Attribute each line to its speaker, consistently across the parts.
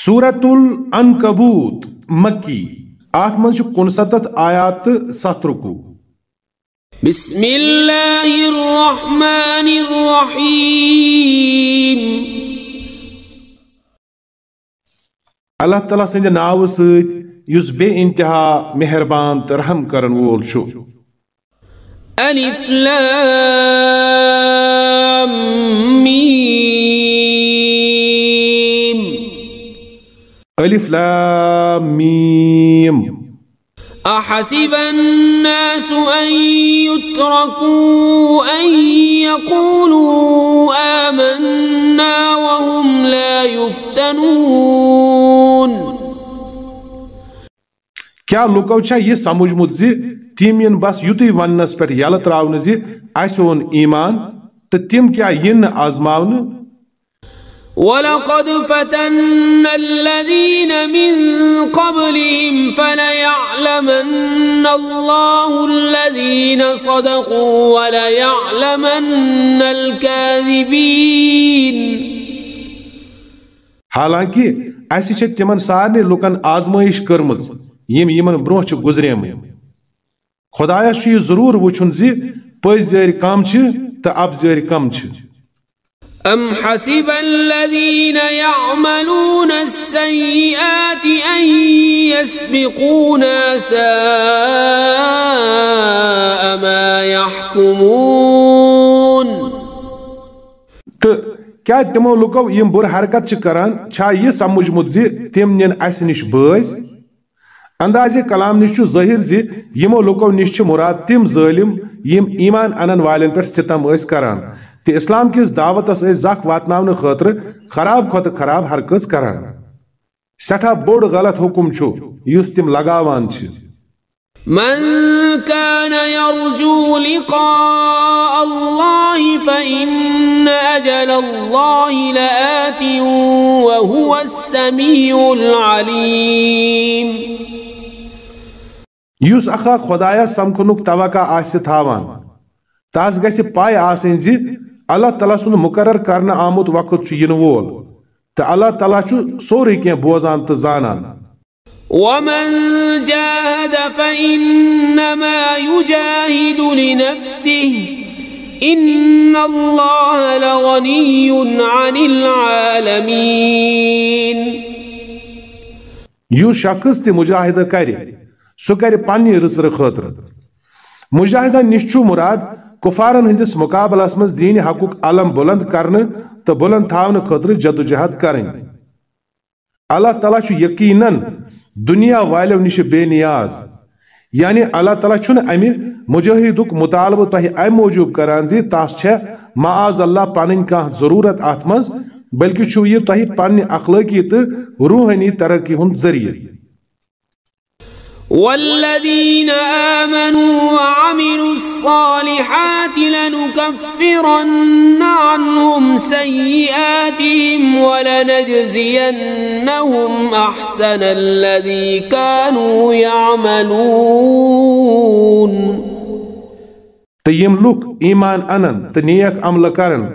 Speaker 1: سورت العنکبوت مکی آت من چھ کنستت آیات ست رکو بسم اللہ الرحمن
Speaker 2: الرحیم
Speaker 1: اللہ تعالیٰ سنجھ ناو سید یز بے انتہا مہربان ترحم کرن وول چھو
Speaker 2: الف لام میم
Speaker 1: ألف لام ميم
Speaker 2: أحسب الناس أن يتركوا أن يقولوا آمنا وهم لا
Speaker 1: يفتنون کیا لوکو چھا یہ سمجھمت زِ تِم یِن بس یُتُے وننس پٮ۪ٹھ یلہٕ ترٛاونہٕ زِ اَسہِ اوٚن ایٖمان تہٕ تِم کیٛاہ یِن نہٕ ولقد فتنا
Speaker 2: الذين من قبلهم فليعلمن الله الذين صدقوا وليعلمن الكاذبين
Speaker 1: حالانکہ اسہِ چھِ تِمن سارنٕے لُکن آزمٲیش کٔرمٕژ یِم یِمن برونٛہہ چھِ گُزریمٕتۍ خۄدایس چھُ یہِ ضروٗر وٕچھُن زِ پٔزۍ زٲرۍ کم چھِ تہٕ اَپزٲرۍ کم چھِ
Speaker 2: أم حسب الذين يعملون السيئات أن يسبقونا
Speaker 1: ساء ما يحكمون کیا تمو لوکو یم بر حرکت چھ کران چھا یہ سمجھمت زِ تِم نِن اس نِش بٲز اندازِ کلام نِش چھُ ظٲہِر زِ یِمو لوکو نِش چھِ مُراد تِم ظٲلِم یِم ایٖمان اَنن والٮ۪ن پر سِتم ٲسۍ کران تو اسلام کس دعوت زخ واتن خاطر خراب کھت خراب ہر قص کر سٹھا بوڑ غلط حکم چھو یس تم لگاوان چھ
Speaker 2: من كان يرجو لقاء الله فإن أجل الله لآت وهو السميع العليم
Speaker 1: یس اخا خدایا سمکھنک توقع آس تھاوان تاس گسی پائے آسن زی اللہ تعالیٰ سن مقرر کرنا وقت وول تو اللہ تعالیٰ چھ سوری کی بوزان تو یو شخص تجاہدہ کر سک پنہ رتر خاطر مجاہدہ نش مراد کفارن ہندس مقابلس من دین حق علم بلند کرنے تو بلند جد خاطر جدوجہد کریں اللہ تعالیٰ یقیناً دنیا والو نش بے نیاز یعنی اللہ تعالیٰ چھ ام مجاہد مطالبہ تہ ام موجوب كران زس ہے معذ اللہ پن کا ضرورت ات مز بلکہ چھو تہ پنہ اخلقی تو روحانی ترقی ہند ذریعہ والذين
Speaker 2: آمنوا وعملوا الصالحات لنكفرن عنهم سيئاتهم ولنجزينهم أحسن الذي كانوا يعملون
Speaker 1: تيم لوك إيمان أنن تنيك عمل كارن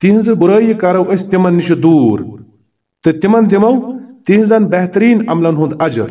Speaker 1: تهنز برأي كارو استمن نش دور تتمن دمو تهنزن بهترين عملن هند أجر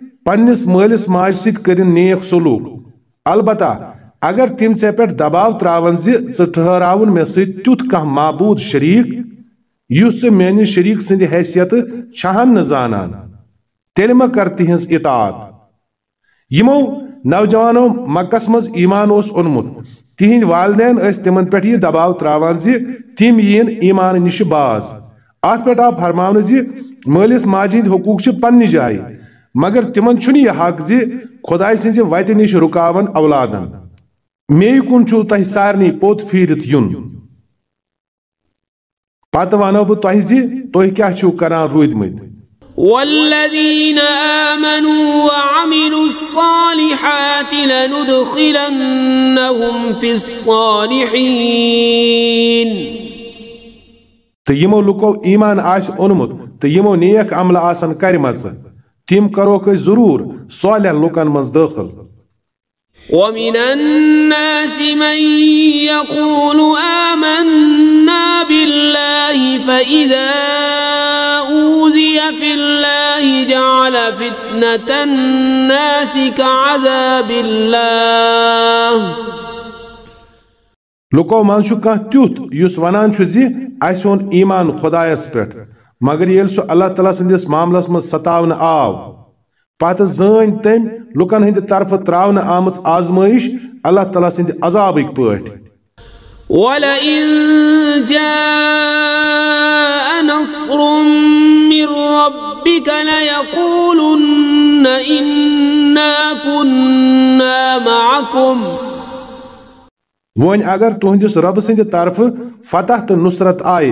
Speaker 1: پنس مالس ماج ست کرن نیک سلوک البتہ اگر تم ٹھاؤ پہ دباؤ ٹھہ ٹھہرا مے ست تیت معبود شریک اس میانس شریک سند حیثیت چھان نان ما کر تہذ اطاعت یمو نوجوانوں مکس مز ایمان اس اونمت تہند والدین پہ یہ دباؤ ترا تم یہ ایمان نش باز ات پہ آو ز مالس ماجہ ہند حقوق پنہ جائیں مگر تمن یہ حق زی خدا سن وت نش رکاون اولادن مے کن چھو تہ سارن پوت پھیرت یون پتہ ونو بہ تہ زی تہ کیا چھو کران رود مت
Speaker 2: والذین
Speaker 1: آمنوا وعملوا
Speaker 2: الصالحات لندخلنهم في الصالحین
Speaker 1: تیمو لکو ایمان آس انمت تیمو نیک عمل آسن کرمت تم كروك ضرور صالح لوكان منز داخل
Speaker 2: ومن الناس من يقول آمنا بالله فإذا أوذي في الله جعل فتنة الناس
Speaker 1: كعذاب الله لوكو منشو كان تيوت يوس ونان شو زي ايسون ايمان خدايس بيت مگر یل سو اللہ تعالیٰ سندس معاملس من ستاون آو پات زن تم لکن ہند طرف تراون آمس آزمائش اللہ تعالیٰ سند عذاب ایک پوٹ وَلَئِن جَاءَ نَصْرٌ
Speaker 2: مِّن رَبِّكَ لَيَقُولُنَّ إِنَّا كُنَّا مَعَكُمْ
Speaker 1: وہن اگر تہندس رب سند طرف فتح تو نصرت آئے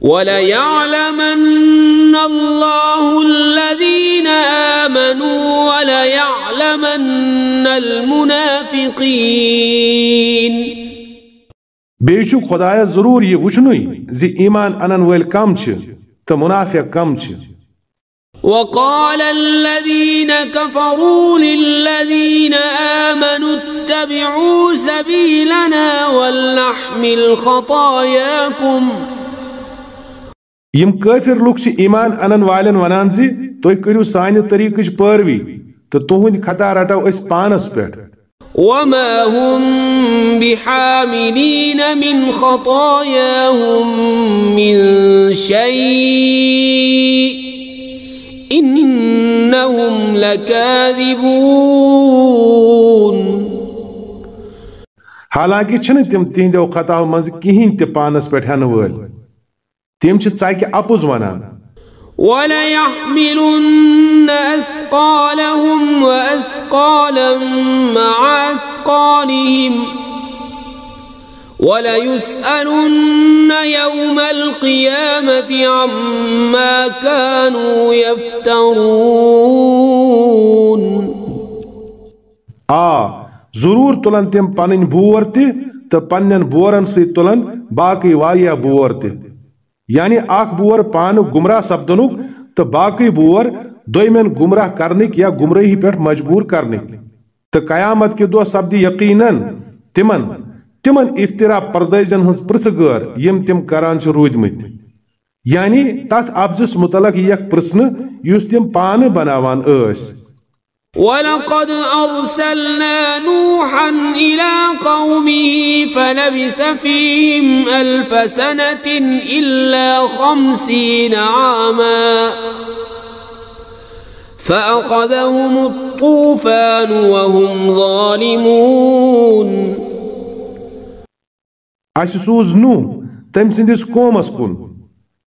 Speaker 2: وليعلمن الله الذين آمنوا وليعلمن المنافقين
Speaker 1: بيشو خدايا ضرور يوشنوي زي إيمان ایمان انن ویل کم چھ تو
Speaker 2: وقال الذين كفروا للذين آمنوا اتبعوا سبيلنا ولنحمل خطاياكم
Speaker 1: يم كافر لوک چھ ایمان انن والن ونان زی تو کریو سانی طریقش پروی تو تہند خطا رٹو اس پانس پٹھ
Speaker 2: وما هم بحاملين من خطاياهم من شيء إنهم
Speaker 1: لكاذبون حالانکہ چھنہ تم تہندو خطاو منز کہین تہ پانس پٹھ ہن تم چھ ژکہِ اپُز ولا
Speaker 2: وليحملن أثقالهم وأثقالا مع أثقالهم وليسألن يوم القيامة عما
Speaker 1: كانوا يفترون آ ضرور تلن تم پنن بور بورن سۭتۍ تُلن باقي واریاہ بورتي یعنی اخ بور پان گمراہ سپدنک تو باقی بور دن گمرہ کر گمراہی کرنک تو قیامت کے دہ سپد یقیناً تمن افطرا یم ہز کران رود مت یعنی تات افز متعلق یق پرسن اس پان بناوان بنان ولقد
Speaker 2: أرسلنا نوحا إلى قومه فلبث فيهم ألف سنة إلا خمسين عاما فأخذهم الطوفان وهم ظالمون
Speaker 1: أسسوز نو تمسن سندس قومس كن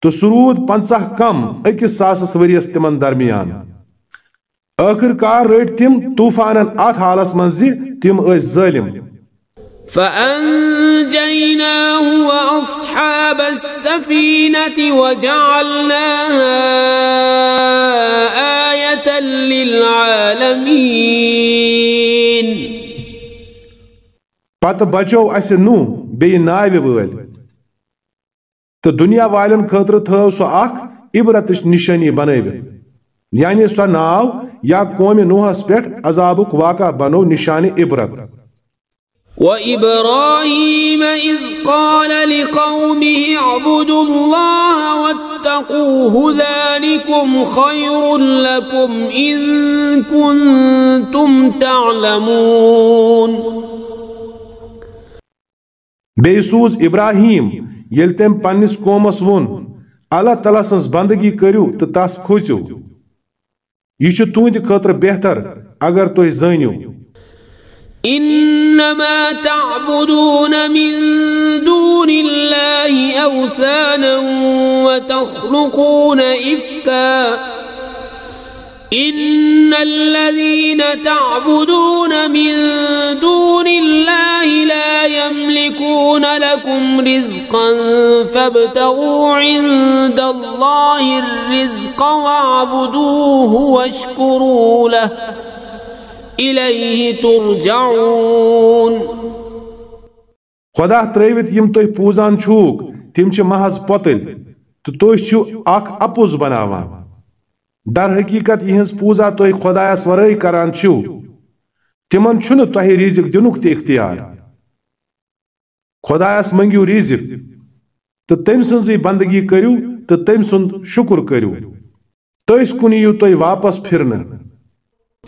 Speaker 1: تسرود پنصح كم اكس ساسس وريس تمن درميان آخر کار رٹ تم طوفانن ات حالس من تم اس ظالم فأنجيناه
Speaker 2: وأصحاب السفينة وجعلناها آية للعالمين
Speaker 1: پتہ بچو اس نو بیٚیہِ ناوِ وٲلۍ تو دُنیا والن خٲطرٕ تھو سو اخ عبرتش نشانی بنٲوِتھ یعنی سو ناو یا قوم نوحس پیٹ عذابک واقع بنو نشان عبرت
Speaker 2: وَإِبْرَاهِيمَ إِذْ قَالَ لِقَوْمِهِ عَبُدُ اللَّهَ وَاتَّقُوهُ ذَلِكُمْ خَيْرٌ لَكُمْ إِن كُنْتُمْ
Speaker 1: تَعْلَمُونَ بے سوز ابراہیم یلتیم پانیس قوم اسون اللہ تلاسنس بندگی کریو تتاس کھوچو یہ تہد خاطر بہتر اگر تھی زنو
Speaker 2: إنما تعبدون من دون الله أوثانا وتخلقون إفكاً إن الذين تعبدون من دون الله لا يملكون لكم رزقا فابتغوا عند الله الرزق واعبدوه واشكروا له
Speaker 1: إليه ترجعون خدا تريبت یِم بوزان شوك چھُوکھ تِم بطل محض أك تہٕ بناوان در حقیقت یہ پوزا تو ایک خدا کران چھو تیمن چھنو تاہی ریزک دنوک تی اختیار خدا اس منگیو ریزک تو تیم سنزی بندگی کریو تو تیم سن شکر کریو تو اس کنیو تو واپس پھرن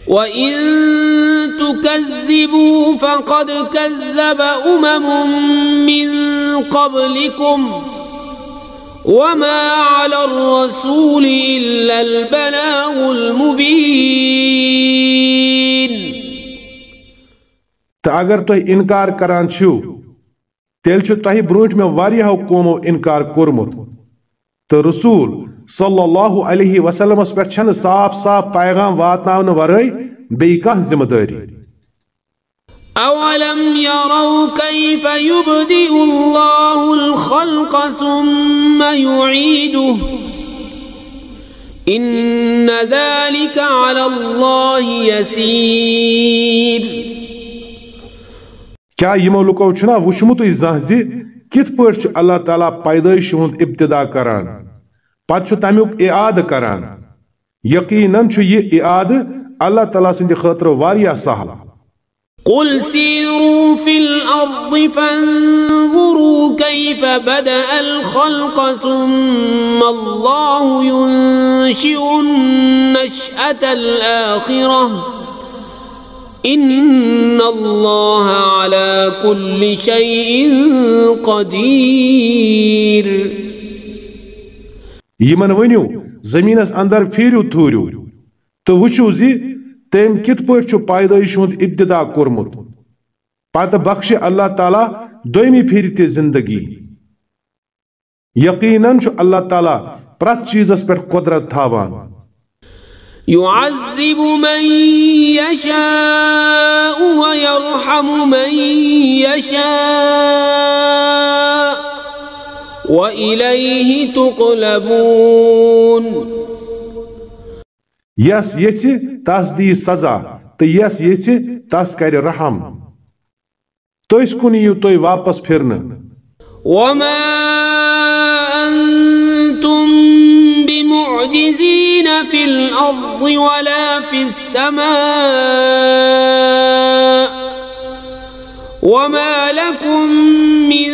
Speaker 1: وَإِن
Speaker 2: تُكَذِّبُوا فَقَدْ كَذَّبَ أُمَمٌ مِّن قَبْلِكُمْ وما على الرسول إلا البلاغ المبين
Speaker 1: تو اگر تو انکار کران چھو تیل چھو تو ہی برونٹ میں واری حکومو انکار کرمت تو رسول صلی اللہ علیہ وسلم اس پر چھن صاف صاف پیغام واتناون ورائی بے کہ ذمہ داری
Speaker 2: أولم يروا كيف يبدئ الله الخلق ثم يعيده إن ذلك على الله يسير
Speaker 1: كا یمو لوکو چنا وچھمت زان زِ کتھ پٲٹھۍ چھُ اللہ تعالیٰ اِبتدا کران پات چھُ تاميوك اعادٕ کران یقیٖنن چو يه اعادٕ الله تعالى سنجي خطر واريا سہل
Speaker 2: قل سيروا في الأرض فانظروا كيف بدأ الخلق ثم الله ينشئ النشأة الآخرة إن الله على كل شيء
Speaker 1: قدير يمن ونيو زمينس اندر فيرو تورو تو وچو زي تم کت پیدائش ہند ابتدا کورمت پتہ بخش اللہ تعالیٰ دمہ پہ زندگی یقیناً اللہ تعالیٰ پرت چیزس پہ قدرت تھاوان
Speaker 2: يعذب من من يشاء يشاء ويرحم
Speaker 1: وإليه تا يس يتي تاس دي سزا تي يس يتي تاس كاري رحم تويس كوني يو توي واپس پھرن وما أنتم
Speaker 2: بمعجزين في الأرض ولا في السماء وما لكم من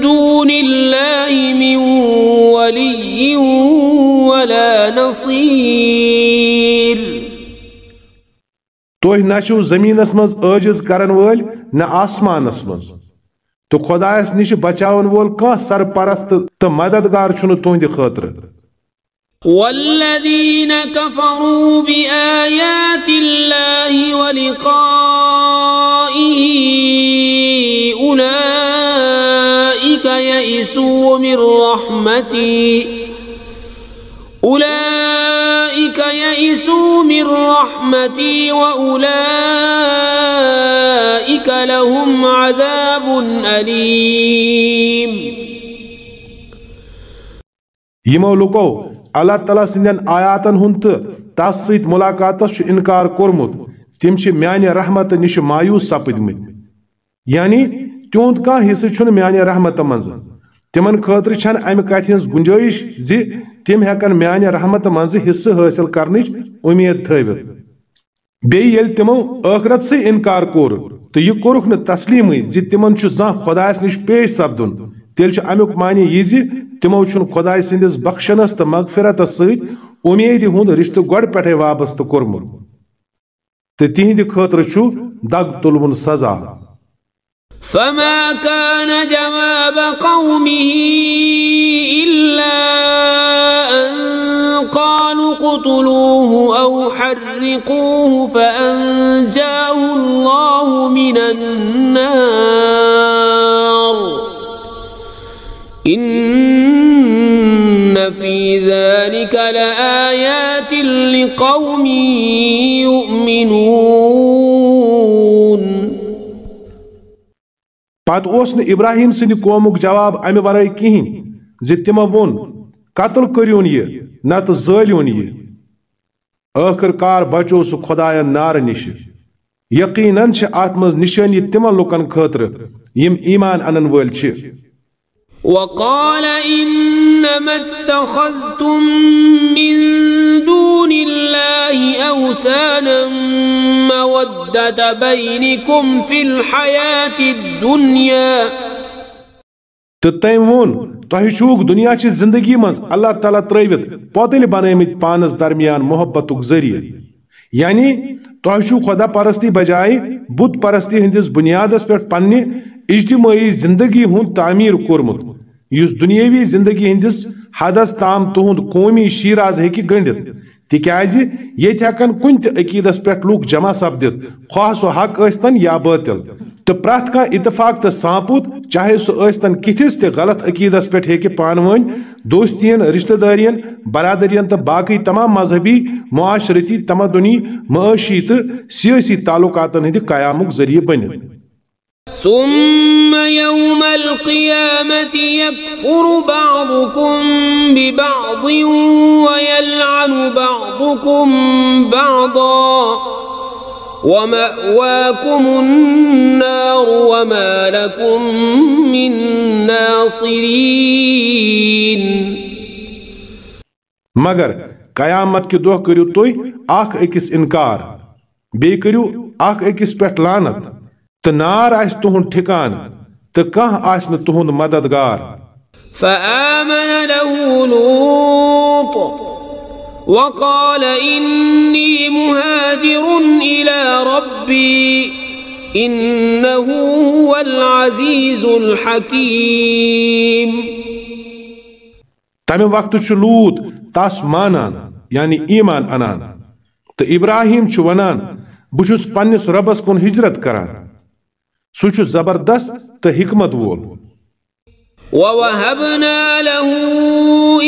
Speaker 2: دون الله من ولي
Speaker 1: ولا نصير تو نشو زمین زٔمیٖنَس منٛز عٲجِز کرن وٲلۍ نہ آسمانس تو خدا اس نِش بچاون وول سر پرست تہٕ مددگار چھُنہٕ تُہنٛدِ خٲطرٕ
Speaker 2: والذين كفروا بآيات الله ولقائه أولئك يئسوا من رحمتي اولئیک یئیسو من رحمتی و اولئیک لهم عذاب
Speaker 1: علیم یہ مولوکو اللہ تعالیٰ سنین آیاتن ہونت تاسیت ملاقاتش شو انکار کرمود تم چھ میانی رحمت نشو مایوس سپد مد یعنی تیوند کان حصہ چھن میانی رحمت منزد تمن خاطر چھن امکاتھینز گنجائش زی تم میان رحمت مز حصہ حاصل کرنچ امید تھوت بیل تمو سے انکار کور تو یہ کور تسلیم زی تم زس نش پیش سپدن تیل امیک معنی یہ تمو چھ سندس بخشنس تو مغفرت ست امید ہند رشتہ پٹھے وابستہ کورمت تو تہند خاطر چھ دگ تلو سزا فما كان
Speaker 2: جواب قومه إلا قالوا اقتلوه أو حرقوه فأنجاه الله من النار إن في ذلك لآيات لقوم
Speaker 1: يؤمنون بعد اوس ابراهيم ابراہیم سند جواب امي ورائے كهين زي ون قتل کرون یہ نت ظلون یہ آخر کار بچو سو خدائن نار نش یقیناً ات مز نشانی تمن لکن خاطر یم ایمان انن ول
Speaker 2: وقال إنما اتخذتم من دون الله أوثانا مودة بينكم في الحياة الدنيا
Speaker 1: تو تم وون دنیا چی زندگی منز اللہ تعالیٰ تروت پوتل بن پانس درمیان محبت ذریعی یعنی چوک خدا پرستی بجائے بود پرستی ہندس بنیاد پر پنہ اجتماعی زندگی ہند تعمیر یوس دنیاوی زندگی ہندس حدس تام تہد قومی شیراز ہنڈت اکید اس تہ لوگ پہ سب سپدت خواہ حق حقتن یا باطل تو پرات کا اتفاق تا سانپوت چاہے سو ایستن کتھس تے غلط عقید اس پیٹھے کے پانوائن دوستین رشتہ دارین برادرین تا باقی تمام مذہبی معاشرتی تمدنی معاشی تا سیاسی تعلقات ہی دے قیامک ذریعے بنن
Speaker 2: ثم يوم القيامة يكفر بعضكم ببعض ويلعن بعضكم بعضا ومأواكم النار وما لكم من
Speaker 1: ناصرين مگر قیامت کے کہ د اکس انکار بیو اکس پہ لانت تو نار آ تن ٹھکان تو کانہ آ تن مددگار
Speaker 2: وقال إني مهاجر إلى ربي إنه هو العزيز
Speaker 1: الحكيم تمہِ وقتہٕ چھُ لوٗت تس مانان یعنی ایمان انان تہٕ ابراہیم چھُ ونان بہٕ چھُس پننِس رۄبس کُن ہجرت کران سُہ چھُ زبردست تہٕ حکمت وول
Speaker 2: ووهبنا له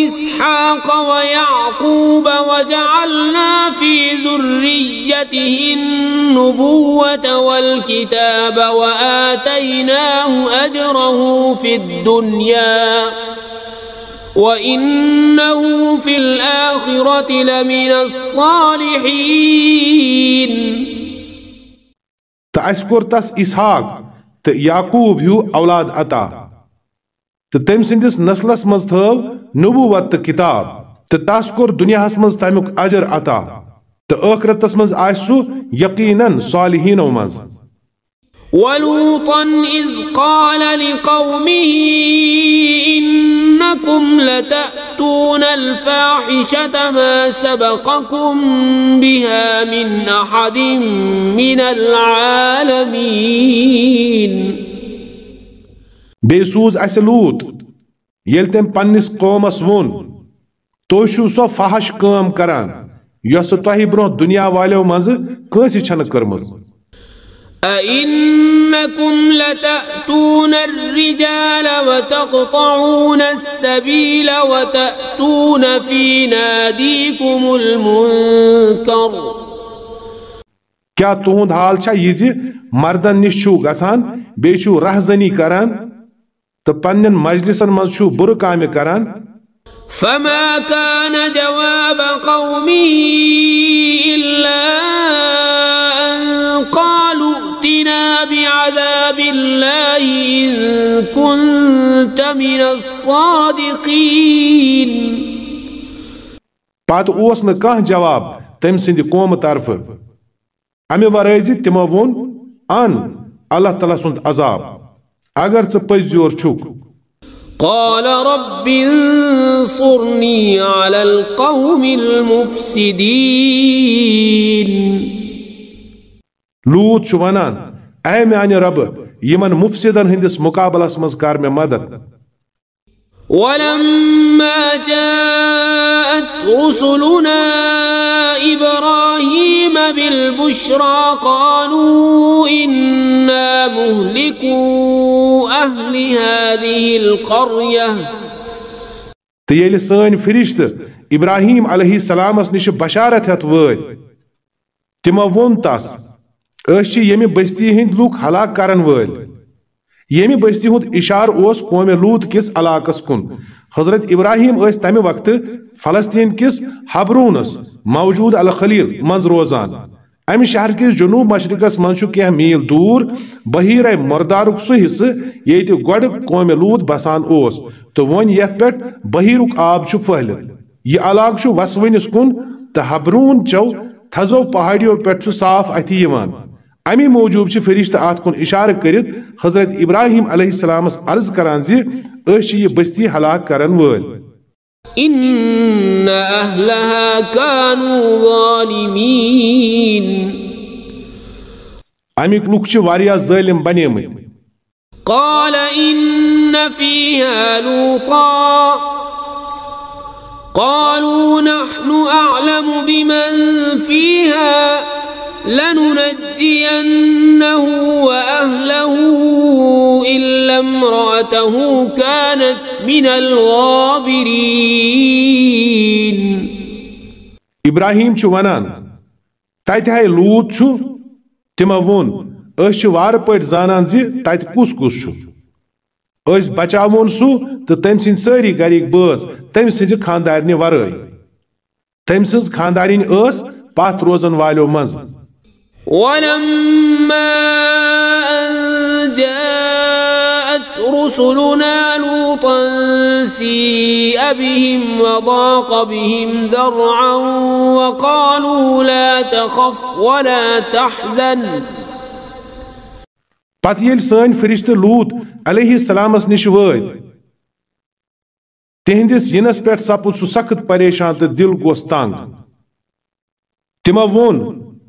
Speaker 2: إسحاق ويعقوب وجعلنا في ذريته النبوة والكتاب وآتيناه أجره في الدنيا وإنه في الآخرة لمن الصالحين
Speaker 1: تأشكر تس إسحاق تيعقوب هو أولاد أتا तो तम सिंदिस नसलस मज थव नबूवत किताब तो तस कोर दुनिया मज तमुक अजर अता तो अखरतस मज आसु यकीनन सालिहीनो मज
Speaker 2: ولوطا إذ قال لقومه إنكم لتأتون الفاحشة ما سبقكم بها من أحد من
Speaker 1: العالمين بی سوز اسے لوت یل تم پنس قومس وون تو شو سو فحش کام کران یس تہ برو دنیا والو مز کس چھن کرمز
Speaker 2: أئنكم لتأتون الرجال وتقطعون السبيل وتأتون في ناديكم المنكر
Speaker 1: کیا تہند حال چھا یہ مردن نش چھو گژھان بیٚیہِ رہزنی کران تو پنن مجلسن کام فما كان
Speaker 2: جواب إلا أن قالوا ائتنا بعذاب الله إن كنت من الصادقين
Speaker 1: منجو بامہ کراب تم سوم طرف امہ و تمو ون اللہ تعالی عذاب اگر ژٕ پٔزۍ جور چھُکھ
Speaker 2: قال رب انصرني على القوم
Speaker 1: المفسدين لوط چھُ وَنان اے رب ربہٕ یِمن مُفسِدن هندس مُقابلس منٛز کر مےٚ مدد ولما جاءت
Speaker 2: رسلنا إبراهيم بالبشرى قالوا إنا مهلكوا أهل هذه القرية
Speaker 1: تيالي سان فرشت إبراهيم عليه السلام نش بشارت هت وٲلۍ تمو ووٚن تس أسۍ چھِ ییٚمہِ بستی ہٕنٛدۍ لُکھ ہلاک کرن یمی بستی ہند اشار قوم لوت کس علاقس کن حضرت ابراہیم اس تمہ وقت فلسطین کس حبرونس موجود الخلیل مز روزان ام کس جنوب مشرقی مزہ میل دور بحیر مردارک سہ حصہ یہ گڈ قوم لوت بسان تو ون یت بحیرک آب چھ پھہل یہ علاقہ وسونس کن حبرون چو تھزو پہاڑیوں پہ صاف اتھی امی موجوب چھ فرشتہ آت کن اشار کرت حضرت ابراہیم علیہ السلام اس عرض کران زی اشی یہ بستی حلاک کرن ول
Speaker 2: ان اہلہا کانو ظالمین
Speaker 1: امی کلوک چھ واریا ظلم بنی مت
Speaker 2: قال ان فیہا لوطا قالو نحن اعلم بمن فیہا لننجينه وأهله إلا امرأته كانت من الغابرين
Speaker 1: إبراهيم چھ ونان تتہ ہے لوت چھ تمہ ون اس چھ وار پٹ زانان زی تت کس کس چھ اس بچاون سو تہ تم سین سری گریک بز تم سنج خاندارنی ورائی تم سنز خاندارین اس پات روزن والو مز
Speaker 2: ولما أن جاءت رسلنا لوطا سيء بهم وضاق بهم ذرعا وقالوا لا تخف ولا تحزن
Speaker 1: پتہ ییٚلہِ سٲنۍ فرشتہٕ لوٗت علیہ السلامس نِش وٲتۍ تِہنٛدِس یِنس پٮ۪ٹھ سپُد سُہ سخت پریشان تہٕ دِل گوس تنگ تِمو ووٚن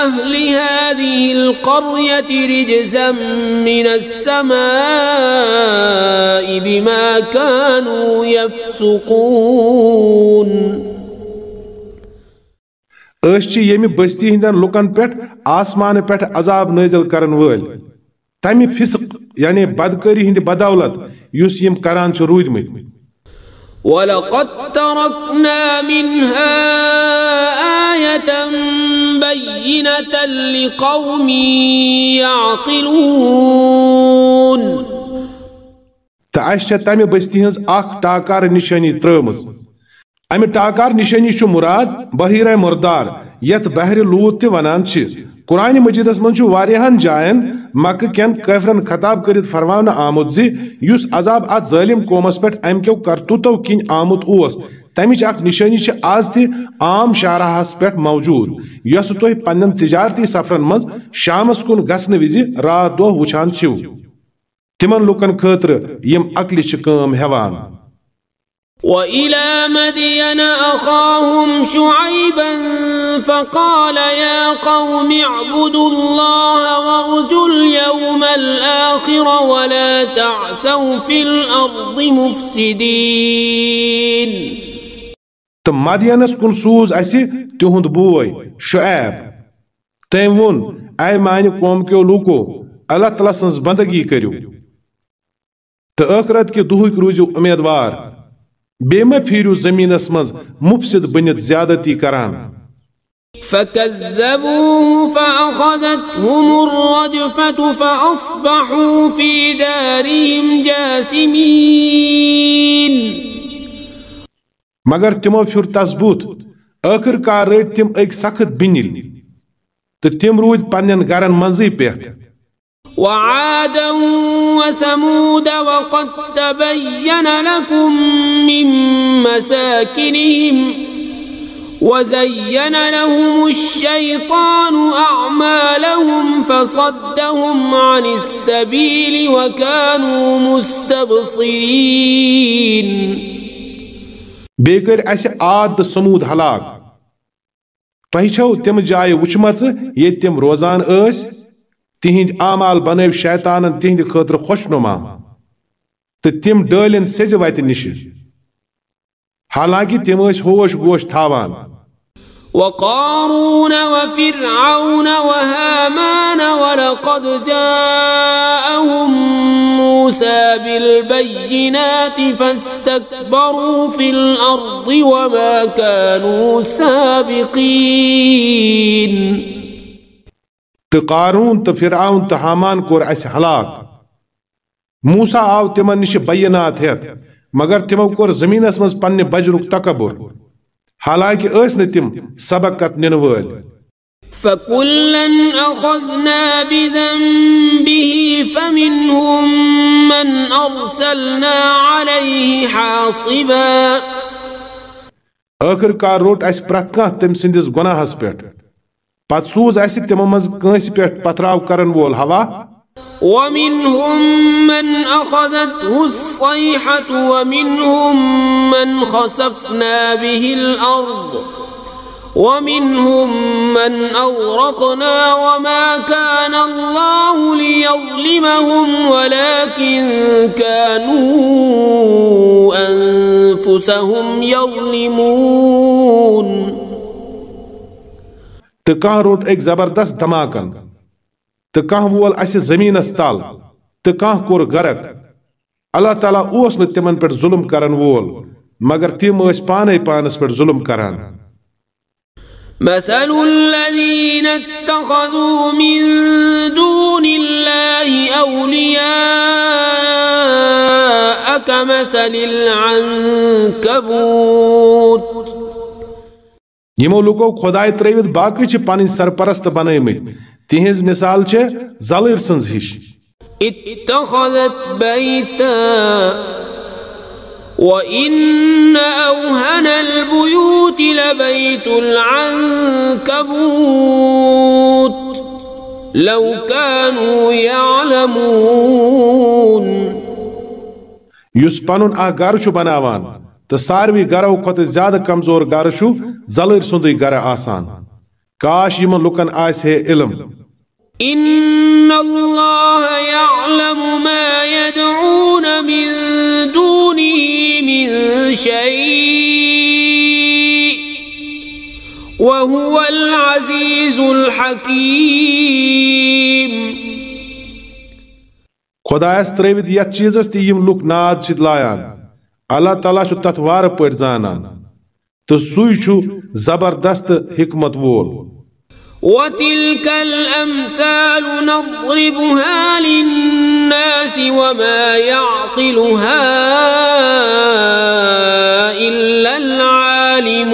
Speaker 2: أهل هذه القرية رجزا من السماء بما كانوا
Speaker 1: يفسقون أشي يمي بستی ہندن لوکن پیٹھ آسمان پیٹھ عذاب نازل کرن ول تمی فسق یعنی يعني بدکاری ہند بدولت یس یم کران چھ روٗدمٕتۍ
Speaker 2: ولقد تركنا منها آية بينة لقوم يعقلون
Speaker 1: تعشت تامي بستيهنز اخ تاكار نشاني ترمز امي تاكار نشاني شو مراد بحيرة مردار يت بحر لوت تي ونان چه قرآن مجید اس من چو واریہن جائن مکہ کین کفرن خطاب کرد فرمان آمود زی یوس عذاب آت ظالم قومس پیٹ ایم کیو کرتو تو کین آمود اوس तमिच अख निशानी आज तम शाहराहस पे मौजूद यस तुह पन्न तजारती सफरन मज शामस कुन गसन वि रात दह वुछान छो तिम लुकन खतर
Speaker 2: وإلى مدين أخاهم شعيبا فقال يا قوم اعبدوا الله وارجوا اليوم الآخر ولا تعثوا في الأرض مفسدين
Speaker 1: تم مدينس كن سوز اسي تهند بوي شعب تم ون اے مانہ قوم كيو لوكو الله تعالیٰ سنز بندگي كريو تو ٲخرت کہِ دُہٕکۍ روٗزِو اُمیدوار بیٚیہِ مہ پھیٖرِو زٔمیٖنَس منٛز مُفسِد بٔنِتھ زیادتی کران
Speaker 2: فكذبوه فأخذتهم الرجفة فأصبحوا في دارهم
Speaker 1: جاثمين مگر تمو پھر تس بُتھ کار رٔٹۍ تِم أکۍ سخت بِنِل تہٕ تِم روٗدۍ پننٮ۪ن گرن منٛزٕے پٮ۪ٹھ وعادا
Speaker 2: وثمود وقد تبين لكم من مساكنهم وزين لهم الشيطان أعمالهم فصدهم عن السبيل
Speaker 1: وكانوا مستبصرين بے کر عاد سمود ہلاک تہ چھو تم جائے وچمت یہ تم روزان تہند اعمال بن شیطان تہند خط خوش نما تو تم ڈالین سز وتہ نش حالانکہ تم ہوش گوش تھاوان وقارون
Speaker 2: وفرعون وهامان ولقد جاءهم موسى بالبينات فاستكبروا في
Speaker 1: الارض وما كانوا سابقين تقارون تفرعون تحامان كور اس هلاك موسى آو تمنش بينات هيت مگر تمو كور زمين اسمز پن بجرك تکبر حالانکہ اس نتم سبق نن ول
Speaker 2: أخذنا بذنبه فمنهم من أرسلنا عليه حاصبا
Speaker 1: آخر کار روٹ اس پرت کان تم سندس گناہس پیٹھ پت سوز اس تمو مز کٲنسہِ پیٹھ پتراو کرن وول ہوا ومنهم
Speaker 2: من أخذته الصيحة ومنهم من خسفنا به الأرض ومنهم من أغرقنا وما كان الله ليظلمهم ولكن كانوا أنفسهم يظلمون
Speaker 1: تکان ایک زبردست دھماکہ تو کان وول اس زمین تل تو کان کور غرق اللہ تعالیٰ اس نمن پہ ظلم کرن وول مگر تم اس پانے پانس پہ ظلم کران مثل الذين
Speaker 2: اتخذوا من دون الله أولياء كمثل العنكبوت
Speaker 1: یمو لوکو خدای ترویت باقی چھ پانی سرپرست بنائمت تہذ مثال چھ زلر سنز ہش
Speaker 2: اتخذت
Speaker 1: ظلر یس پنن پن گھر چھ بناوان تو ساروی گھرو کھت زیادہ کمزور گھر چھ ظل سندی آسان کاش یمن لکن علم
Speaker 2: إن الله يعلم ما يدعون من دونه من شيء وهو العزيز الحكيم
Speaker 1: خدایس استريبت يا چیٖزس تہِ یِم لُکھ ناد چھِ لايان اللہ تعالیٰ شو تتوار وارٕ پٲٹھۍ زانان تہٕ سُے چھُ زبردست حكمت وول
Speaker 2: وتلك الأمثال نضربها للناس وما يعقلها
Speaker 1: إلا العالمون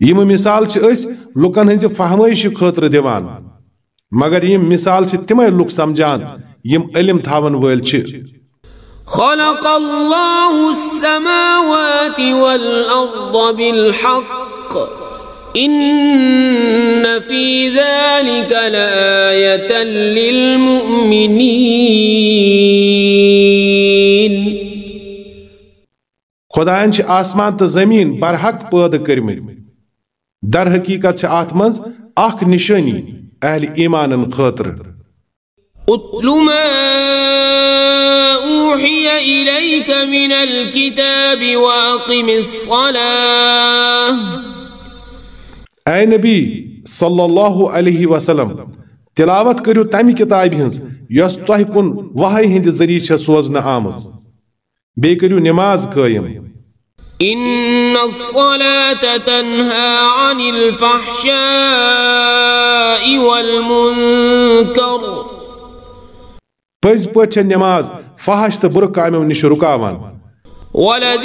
Speaker 1: يم مثال چھ أس لکن ہنزِ فہمائش خٲطرٕ دِوان مگر یِم مثال چھِ تِمے لوک سمجان یِم علم تھاون وٲلۍ چھِ
Speaker 2: خلق الله السماوات والأرض بالحق إن في ذلك لآية
Speaker 1: للمؤمنين خدایان چھ آسمان تو زمین برحق پٲدٕ کٔرمٕتۍ در حقیقت چه آتمنز اخ اکھ اهل اہل خطر اطلو اتلما أوحي
Speaker 2: إليك من الكتاب وأقم الصلاة
Speaker 1: أي نبي صلى الله عليه وسلم تلاوت کرو تمہِ کِتابہِ ہٕنٛز یۄس تۄہہِ کُن وہایہِ ہٕنٛدِ ذٔریعہٕ چھےٚ سوزنہٕ آمٕژ بیٚیہِ کٔرِو نماز قائم
Speaker 2: إن الصلاة تنهى عن الفحشاء والمنكر
Speaker 1: پٔزۍ پٲٹھۍ چھےٚ فحش تو بر کا نش رکاوان ر رکا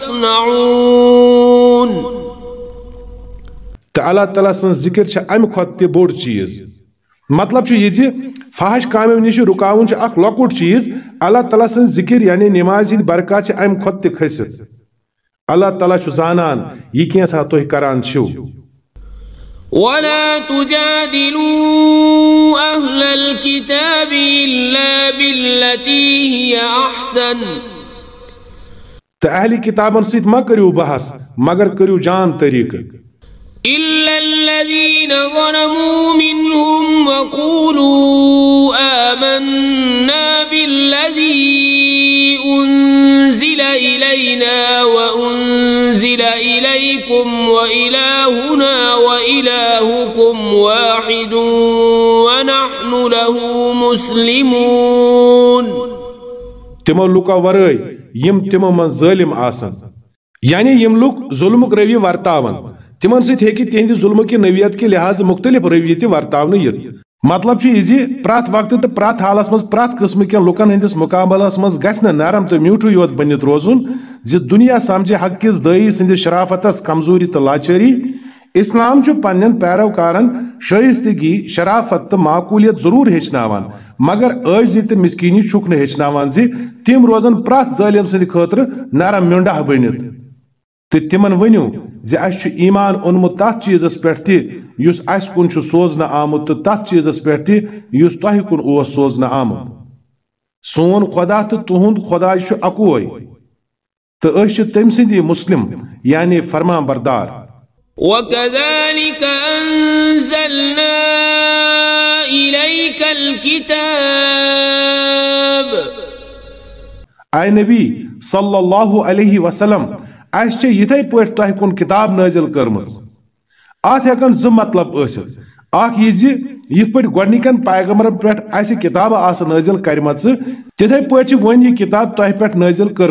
Speaker 1: سن اللہ تعالی سکر امہ تہ بوڑ چیز مطلب چھ زحش کا رکا چھ لک چیز اللہ تعالیٰ سکر یعنی نماز ہند برکات امہ تھی کھستھ اللہ تعالیٰ زانان یہ کیسا کران کرانچ
Speaker 2: ولا تجادلوا أهل الكتاب إلا بالتي هي أحسن
Speaker 1: تأهل كتاب نصيت ما كريو بحث مگر كريو جان طريق
Speaker 2: إلا الذين ظلموا منهم وقولوا آمنا بالذي أنزل إلينا وأنزل إليكم وإلهنا واحد ونحن
Speaker 1: له مسلمون تمو لوکا لکو یم تمو من ظالم آسن یعنی یم لوک ظلم روی ورتاون تمن ستہ تہند ظلم کی نوعیت کے لحاظ مختلف روی تک ورتو یھ مطلب یہ زی پھ وقت تو پھت حالس مز پھسمکس مقابلس من نرم تو میٹھو یوت بنت روزون زنیہ سمجھے حق کس دی سرافتس کمزوری لاچری اسلام پیروکارن شائستگی شرافت تو معقولیت ضرور ہیچناوان مگر تو مسکینی زی زم روزن پرت ظالم سند خاطر نرم منڈہ بنت تو تم ایمان اونمت تف چیز پہ کن سوزن آمت تو تف چیز پہ کن تہوس سوزن آمت سون خدا تو تہد خدا اکوے تو تم سندی مسلم یعنی فرمان بردار
Speaker 2: وَكَذَلِكَ أَنزَلْنَا إِلَيْكَ
Speaker 1: الْكِتَابِ آئے نبی صلی اللہ علیہ وسلم اس چھے اِسے پا کن کتاب نزل کرم ات ہطلب ثی پہ گن پیغمر پہ اہ کتاب آزل کر تھے پا یہ کتاب تزل کر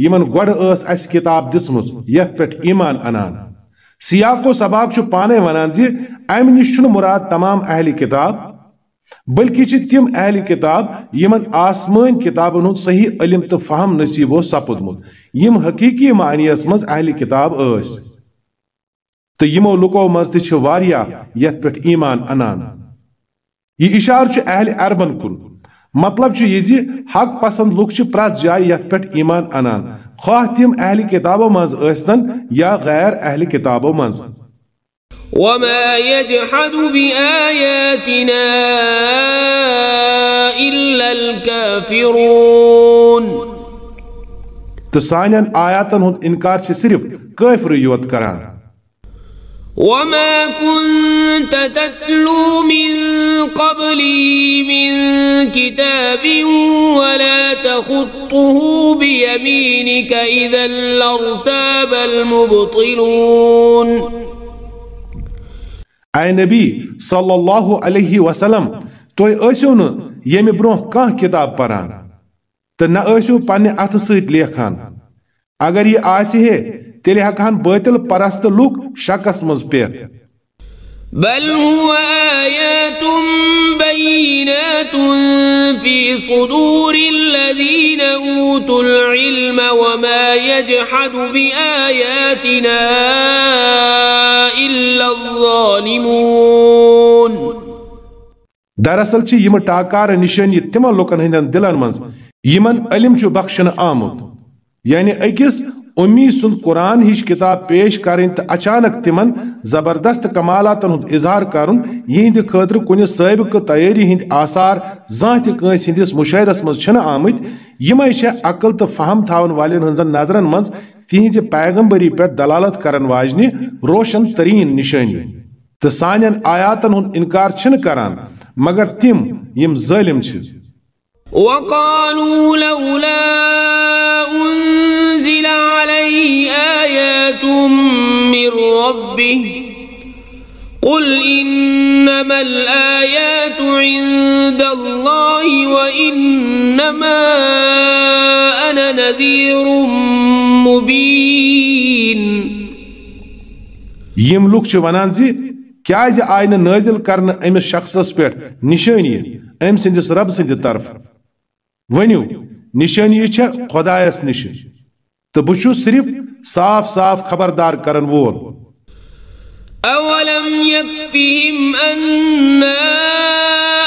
Speaker 1: یمن گوڑ اس اس کتاب دسمز یت پیٹ ایمان انان سیاق و سباق چھو پانے ونان ونانزی امنی شن مراد تمام اہل کتاب بلکہ چھ تم اہل کتاب یمن آسمان کتاب انہوں صحیح علم تو فہم نصیب و سپود مد یم حقیقی معنی اسمز اہل کتاب اس تو یمو لکو مزد چھو واریا یت پیٹ ایمان انان یہ اشار چھو اہل عربن کن مطلب یہ حق پسند ز حسند جائے یت پہ ایمان انان خواہ تم اہل کتابوں مزتن یا غیر اہل کتابوں الكافرون تو سانین آیاتن ہند انکار چھ صرف قیفر یوت کران
Speaker 2: وما كنت تتلو من قبلي من كتاب ولا تخطه بيمينك إذا لارتاب المبطلون
Speaker 1: أي نبي صلى الله عليه وسلم توي أسون يمي برون كان كتاب پران تنا أسو پاني أتسيت ليخان اگر یہ آسي ہے تلي ہٮ۪کہن بٲطِل پرست لوك شکس منٛز پٮ۪تھ بل هو آيات بينات
Speaker 2: في صدور الذين أوتوا العلم وما يجحد بآياتنا إلا
Speaker 1: الظالمون دراصل چه یم تاكار نشانی تمن لوکن هندن دلان منز يمن علم چو بخشن آمود يعني اكس امی سن قرآن سنچ کتاب پیش کریں تو اچانک تمن زبردست کمالاتن ہند اظہار کرن کردھ خطرہ کنہ ثیبقہ تیاری ہند آثار زان کنس ہندس مشاہد منچ آمت یم عقل تو فہم تھھون والن نظرن من تہذی پیغمبری پہ دلالت کرن واجنہ روشن ترین نشانی تو سان آیاتن انکار چھ كر مگر تم یہ ظلم أنزل
Speaker 2: عليه آيات من ربه قل إنما الآيات عند الله وإنما أنا نذير مبين
Speaker 1: يم لوك چھ ونان زِ کیازِ آیہِ نہٕ نٲزِل کرنہٕ أمِس شخصس پٮ۪ٹھ نِشٲنی أمۍ سٕنٛدِس رب سٕنٛدِ طرفہٕ ؤنِو نِشٲنی چھےٚ خۄدایس نِشہِ تو بچو صرف صاف صاف خبردار کرن وول
Speaker 2: اولم يكفهم اننا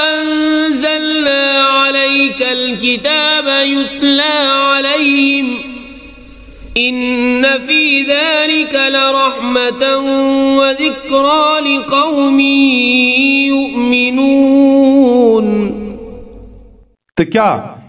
Speaker 2: انزلنا عليك الكتاب يتلى عليهم ان في ذلك لرحمه وذكرى
Speaker 1: لقوم يؤمنون تكا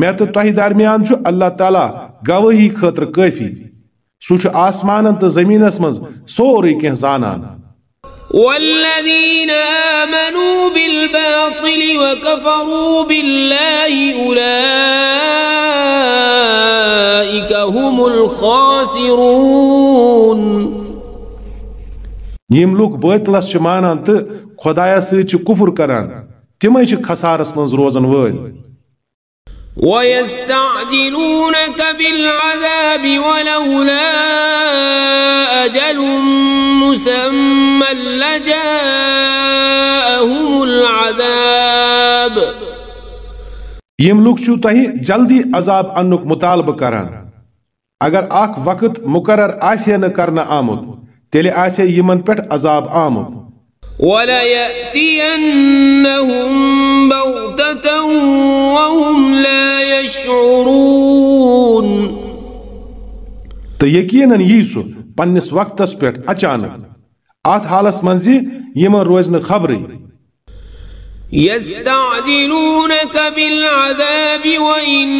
Speaker 1: میں تو تہی درمیان چھ اللہ تعالیٰ گوہی خطر کافی سوچ آسمان تو زمین من سوری کی زانان والذین
Speaker 2: آمنوا بالباطل وكفروا بالله اولئك هم
Speaker 1: الخاسرون یم لوگ بیتلس چھ مانان تہ خدایا سۭتۍ چھ کفر کران تمے چھ خسارس من روزن وٲلۍ
Speaker 2: وَيَسْتَعْجِلُونَكَ بِالْعَذَابِ وَلَوْلَا أَجَلٌ مُّسَمًّى
Speaker 1: لَّجَاءَهُمُ الْعَذَابُ یم لوگ چھو تہی جلدی عذاب انک مطالبہ کران اگر اخ وقت مقرر آسیا نہ کرنا آمد تیلے آسیا یمن پٹھ عذاب آمد وليأتينهم بغتة وهم لا يشعرون تو یقیناً یی وقت پننِس وقتس آت اچانک اتھ حالس منٛز زِ یِمن
Speaker 2: يستعجلونك بالعذاب وإن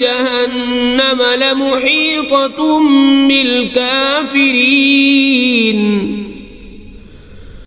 Speaker 2: جهنم لمحيطة بالكافرين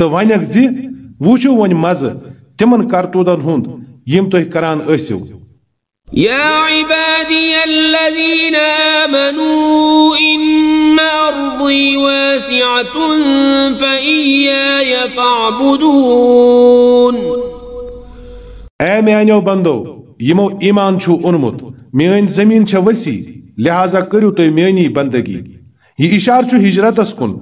Speaker 1: تو زی وچو ون مز تم کرتوتن تیان اے میانیو بندو یمو ایمان چھو انمت میان زمین وسی لہذا کرو تو میانی بندگی یہ اشار اشارچ ہجرتس کن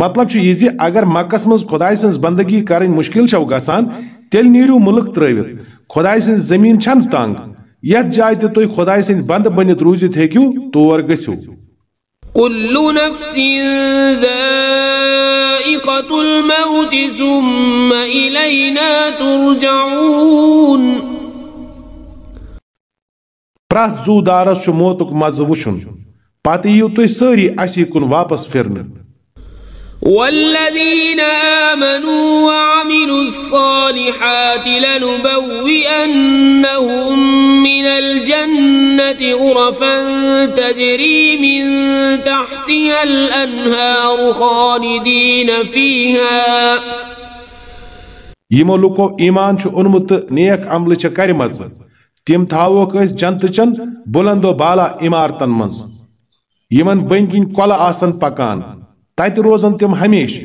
Speaker 1: مطلب یہ زی اگر مکس مز خدای سنز بندگی کرن مشکل چھو گسان تیل نیرو ملک ترویت خدای سنز زمین چھن تنگ یت جائے تے تُہۍ خدای سٕنٛدۍ بنٛدٕ بٔنِتھ روٗزِتھ ہیٚکِو تور گٔژھِو كل نفس
Speaker 2: ذائقة الموت ثم إلينا
Speaker 1: ترجعون پرٛٮ۪تھ زوٗ دارس چھُ موتُک مزٕ وٕچھُن پتہٕ یِیِو تُہۍ سٲری اسی کُن واپس پھِرنہٕ
Speaker 2: والذين آمنوا وعملوا الصالحات لنبوئنهم من الجنة غرفا تجري من تحتها الأنهار خالدين فيها
Speaker 1: يمو لوكو إيمان شو انمت نيك عمل چه كرمز تيم تاوو كيس جنت جن بلندو بالا إمارتن منز يمن بنجين کل آسن پاكان تی روزن تم ہمیشہ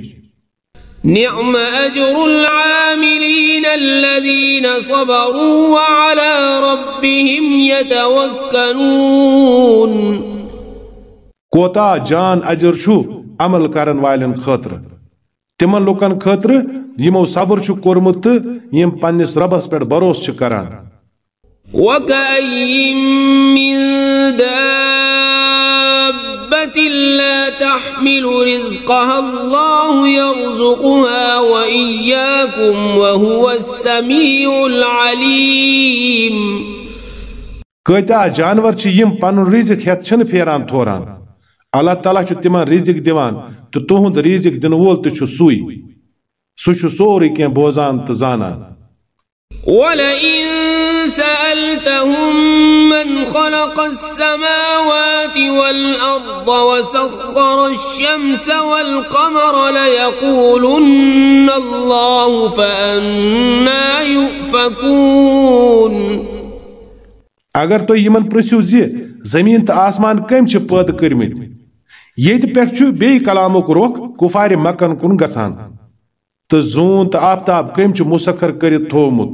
Speaker 1: کوتا جان اجر چھ عمل کرن والن تمن لوکن تم یمو صبر یم پنس ربس بروس چھ کران پھرس
Speaker 2: كر تحمل رزقها الله يرزقها وإياكم وهو السميع العليم
Speaker 1: کتا جانور چھ یم پن رزق ہت چھن پھیران تھوران اللہ تعالیٰ چھ تمن رزق دیوان تو تہند رزق دن وول تہ چھ سوی سہ چھ سورے کینٛہہ بوزان تہ زانان ولئن سألتهم
Speaker 2: من خلق السماوات والأرض وسخر الشمس والقمر ليقولن الله
Speaker 1: فأنا يؤفكون اگر تو یمن پرسیو زی زمین تا آسمان کم چھ پٲدٕ کٔرمٕتۍ ییٚتہِ پٮ۪ٹھ چھُ بیٚیہِ کلامُک رۄخ کُفارِ مکن کُن گسان تہٕ زوٗن تا آفتاب کٔمۍ چھُ مُسخر کٔرِتھ تھوٚومُت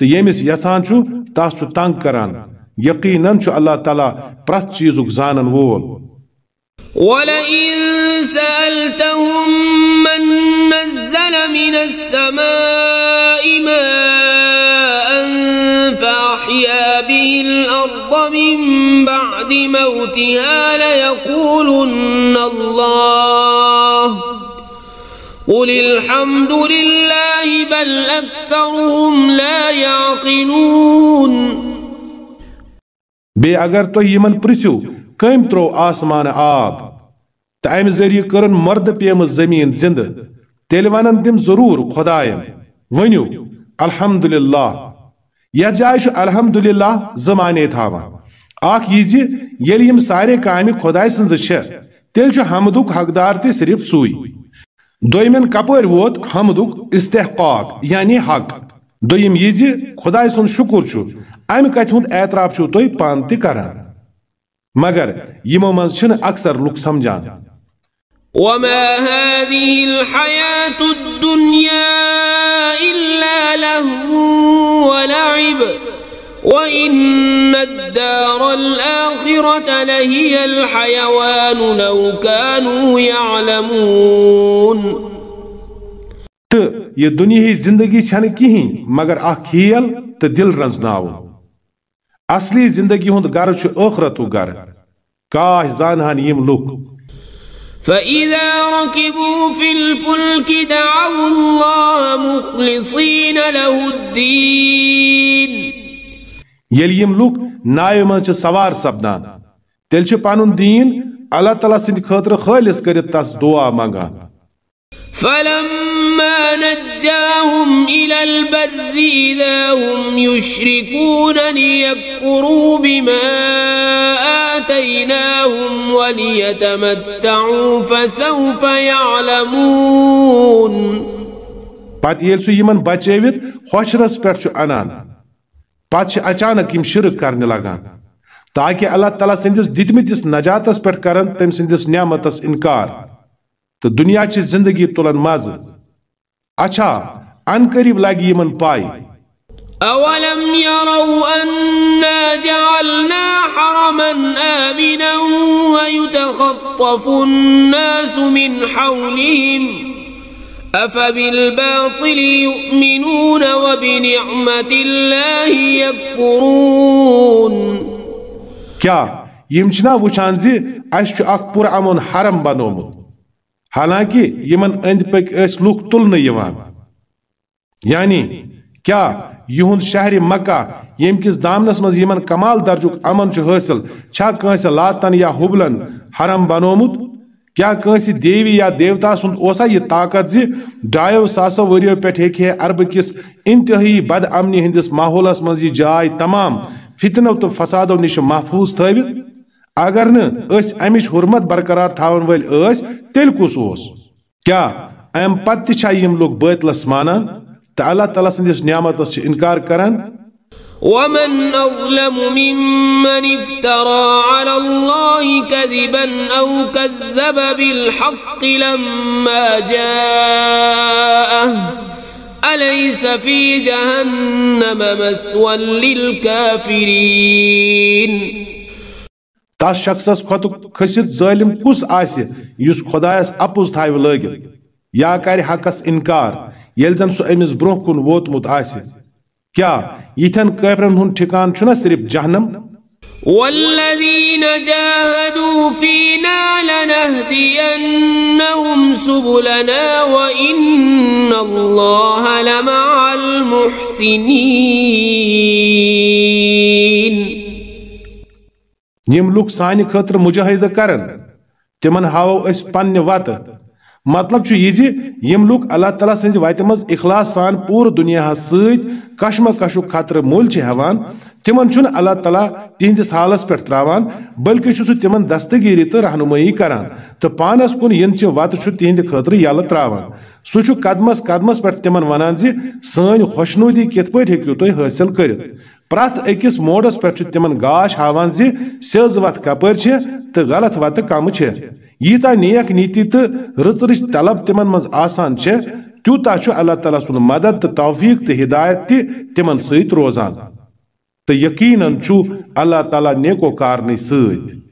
Speaker 1: تو یمس یژھان چھُ تس چھُ تنگ کران یقیناً چھُ اللہ تعالیٰ پرٛٮ۪تھ چیٖزُک زانن وول ولئن
Speaker 2: سألتهم من نزل من السماء ماء فأحيا به الأرض من بعد موتها ليقولن الله قل الحمد لله بل لا
Speaker 1: يعقلون بے اگر تو یمن پرسیو کم ترو آسمان آب تو ام ذریعہ کرن مرد پیم زمین زندہ تیل ون تم ضرور خدا ورحمد للہ یس جائیں الحمدللہ زمانے جی، یل یم سارے کم سنز سز تیل حمد حقدار صرف سوئی دویمن کپر ووت حمدک استحقاق یعنی حق دویم یہ زی خدا سن شکر چھو ام کت ہند اعتراف چھو توی پان تی کران مگر یمو من چھن اکثر لوگ سمجھان وما هذه
Speaker 2: الحياة الدنيا إلا لهو ولعب وإن الدار الآخرة لهي الحيوان لو
Speaker 1: كانوا يعلمون تو یہ دنیا ہی زندگی چھن کہین مگر اخیل تو تہ دل رنزناو اصلی زندگی ہند گر چھ اخرتو گر کاش زانہن یم لوک فإذا ركبوا في
Speaker 2: الفلك دعوا الله مخلصين له الدين
Speaker 1: ییٚلہِ یِم لُکھ نایہِ من چه سوار سپدان تیٚلہِ چه پانون دیٖن اللہ تعالیٰ سٕنٛدِ خطر خالص کٔرِتھ تاس دعا مانگا
Speaker 2: فلما نجاهم إلى البر إذا هم يشركون ليكفروا بما آتيناهم وليتمتعوا فسوف يعلمون
Speaker 1: پتہٕ ییٚلہِ سُہ یِمن بچٲوِتھ ہۄچھرس پٮ۪ٹھ چھُ اَنان پہچ اچانک ہم شرک کرنے لگان تاکہ اللہ تعالیٰ سندس دتمتس نجاتس پہ کران تم سندس نعمتس انکار تو دنیا چی زندگی تلن مز اچھا ان قریب لگی من پائی
Speaker 2: اولم جعلنا حرما آمنا الناس حولهم افبالباطل يؤمنون وبنعمة
Speaker 1: الله يكفرون کیا یم چھنا وچھان زی اس چھ اک پور امن حرم بنومت حالانکہ یمن اند پک اس لوک تلن یوان یعنی کیا یہند شہر مکہ یم کس دامنس مز یمن کمال درجک امن چھ حاصل چھا کانس لاتن یا حبلن حرم بنومت کیا کسی دیوی یا دیوتا سن اوسا یہ طاقت زی ڈائیو وریو پیٹھے وركہ عرب کس انتہی بد امنی ہندس ماحولس مزی جائے تمام فتنو تو فسادو نش محفوظ تھوت اگر نس امیش حرمت برقرار تون واس تل كس كیا امہ پتہ لوگ لوتلس مانا تو اللہ نیامت اس چھ انکار کرن
Speaker 2: ومن أظلم ممن افترى على الله كذبا أو كذب بالحق لما جاءه أليس في جهنم مثوى للكافرين
Speaker 1: تس شخصس کھوت کھسِت ظٲلِم کُس آسہِ یُس خۄدایَس اَپُز تھاوِ لٲگِتھ یا کَرِ حقَس اِنکار ییٚلہِ زَن سُہ أمِس برونٛہہ کُن ووتمُت آسہِ کیا یتھن ہن ٹھکان چھنا صرف جہنم
Speaker 2: والذین فینا لنہدینہم سبلنا وإن اللہ لمع
Speaker 1: المحسنین یم لوگ لانے خطر مجاہدہ کریں تم ہاؤ پنہ وت مطلب یہ یم لوگ اللہ تعالیٰ سز وتہ مز اخلاص سان پور دنیا ست مکش خطرہ تمن چھ اللہ تعالیٰ تہندس حالس پہ پران بلکہ سہ تم دستگیری تو رہنمائی کران تو پانس کن ینچہ وت خاطر یل تر سہ قدمس قدمس پہ ونان سن خوشنودی کت پہ ہوں تھی حاصل کر اکس موڈس پہ تم گاش ہاان سیز وت کپر تو غلط وتہ کم چھ یتا نیک نیتی تو رت رچ طلب تمن منانچھ تیوتہ اللہ تعالیٰ سن مدد تو توفیق تو ہدایت تہ تم سوزان تو یقیناً اللہ تعالیٰ نیکو کارنی سیت